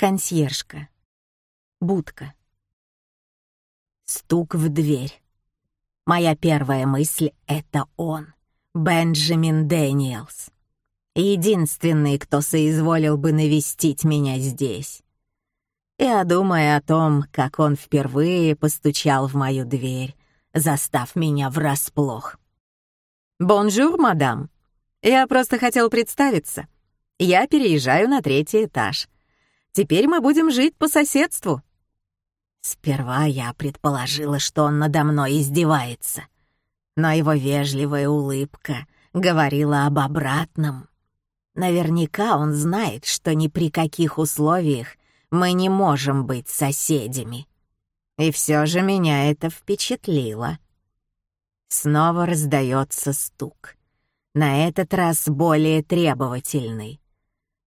Консьержка. Будка. Стук в дверь. Моя первая мысль — это он, Бенджамин Дэниелс. Единственный, кто соизволил бы навестить меня здесь. Я думаю о том, как он впервые постучал в мою дверь, застав меня врасплох. «Bonjour, madame. Я просто хотел представиться. Я переезжаю на третий этаж. Теперь мы будем жить по соседству». Сперва я предположила, что он надо мной издевается, но его вежливая улыбка говорила об обратном. Наверняка он знает, что ни при каких условиях мы не можем быть соседями. И все же меня это впечатлило. Снова раздается стук. На этот раз более требовательный.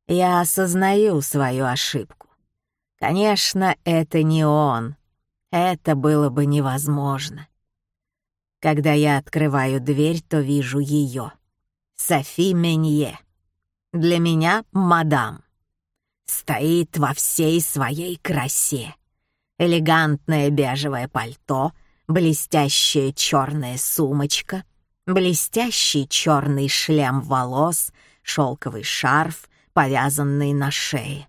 Я осознаю свою ошибку. Конечно, это не он. Это было бы невозможно. Когда я открываю дверь, то вижу ее. Софи Менье. Для меня мадам. Стоит во всей своей красе. Элегантное бежевое пальто, блестящая черная сумочка, блестящий черный шлем волос, шелковый шарф, повязанный на шее.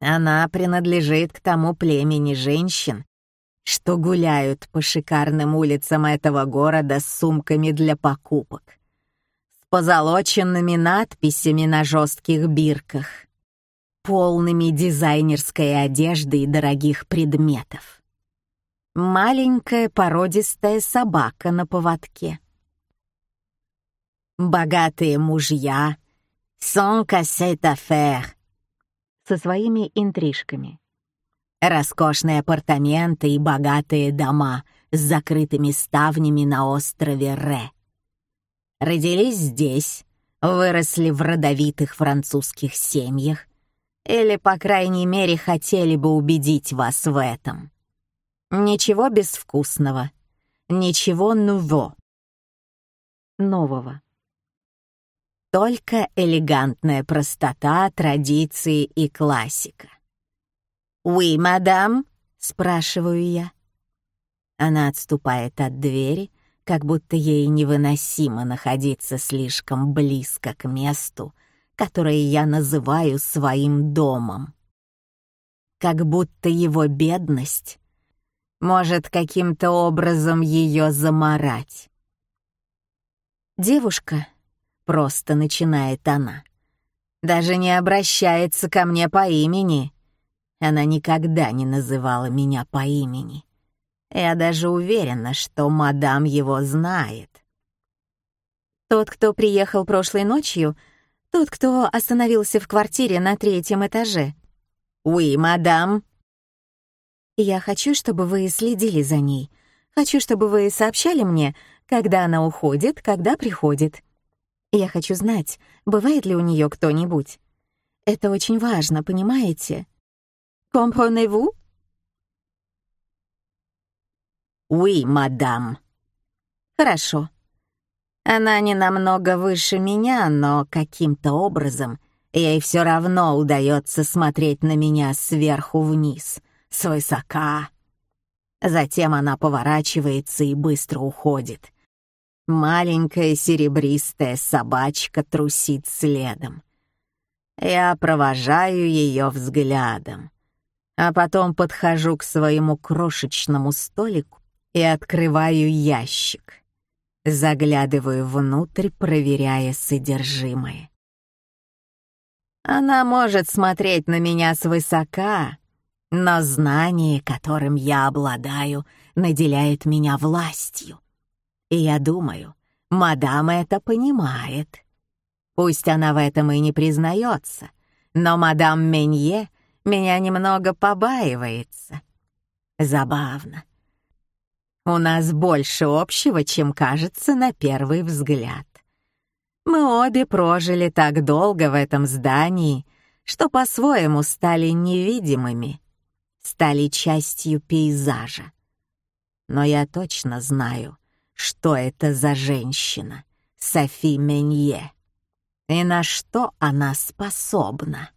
Она принадлежит к тому племени женщин, что гуляют по шикарным улицам этого города с сумками для покупок, с позолоченными надписями на жестких бирках, полными дизайнерской одежды и дорогих предметов. Маленькая породистая собака на поводке. Богатые мужья, sans cassette со своими интрижками. Роскошные апартаменты и богатые дома с закрытыми ставнями на острове Ре. Родились здесь, выросли в родовитых французских семьях, или, по крайней мере, хотели бы убедить вас в этом. Ничего безвкусного, ничего нуво. Нового. Только элегантная простота, традиции и классика. «Уи, мадам?» — спрашиваю я. Она отступает от двери, как будто ей невыносимо находиться слишком близко к месту, которое я называю своим домом. Как будто его бедность может каким-то образом ее заморать. Девушка, Просто начинает она. Даже не обращается ко мне по имени. Она никогда не называла меня по имени. Я даже уверена, что мадам его знает. Тот, кто приехал прошлой ночью, тот, кто остановился в квартире на третьем этаже. «Уи, мадам». Я хочу, чтобы вы следили за ней. Хочу, чтобы вы сообщали мне, когда она уходит, когда приходит. Я хочу знать, бывает ли у нее кто-нибудь. Это очень важно, понимаете? Comprenez-vous? Oui, мадам. Хорошо. Она не намного выше меня, но каким-то образом ей все равно удается смотреть на меня сверху вниз, свысока. Затем она поворачивается и быстро уходит. Маленькая серебристая собачка трусит следом. Я провожаю ее взглядом, а потом подхожу к своему крошечному столику и открываю ящик. Заглядываю внутрь, проверяя содержимое. Она может смотреть на меня свысока, но знание, которым я обладаю, наделяет меня властью. И я думаю, мадам это понимает. Пусть она в этом и не признается, но мадам Менье меня немного побаивается. Забавно. У нас больше общего, чем кажется на первый взгляд. Мы обе прожили так долго в этом здании, что по-своему стали невидимыми, стали частью пейзажа. Но я точно знаю, что это за женщина, Софи Менье, и на что она способна.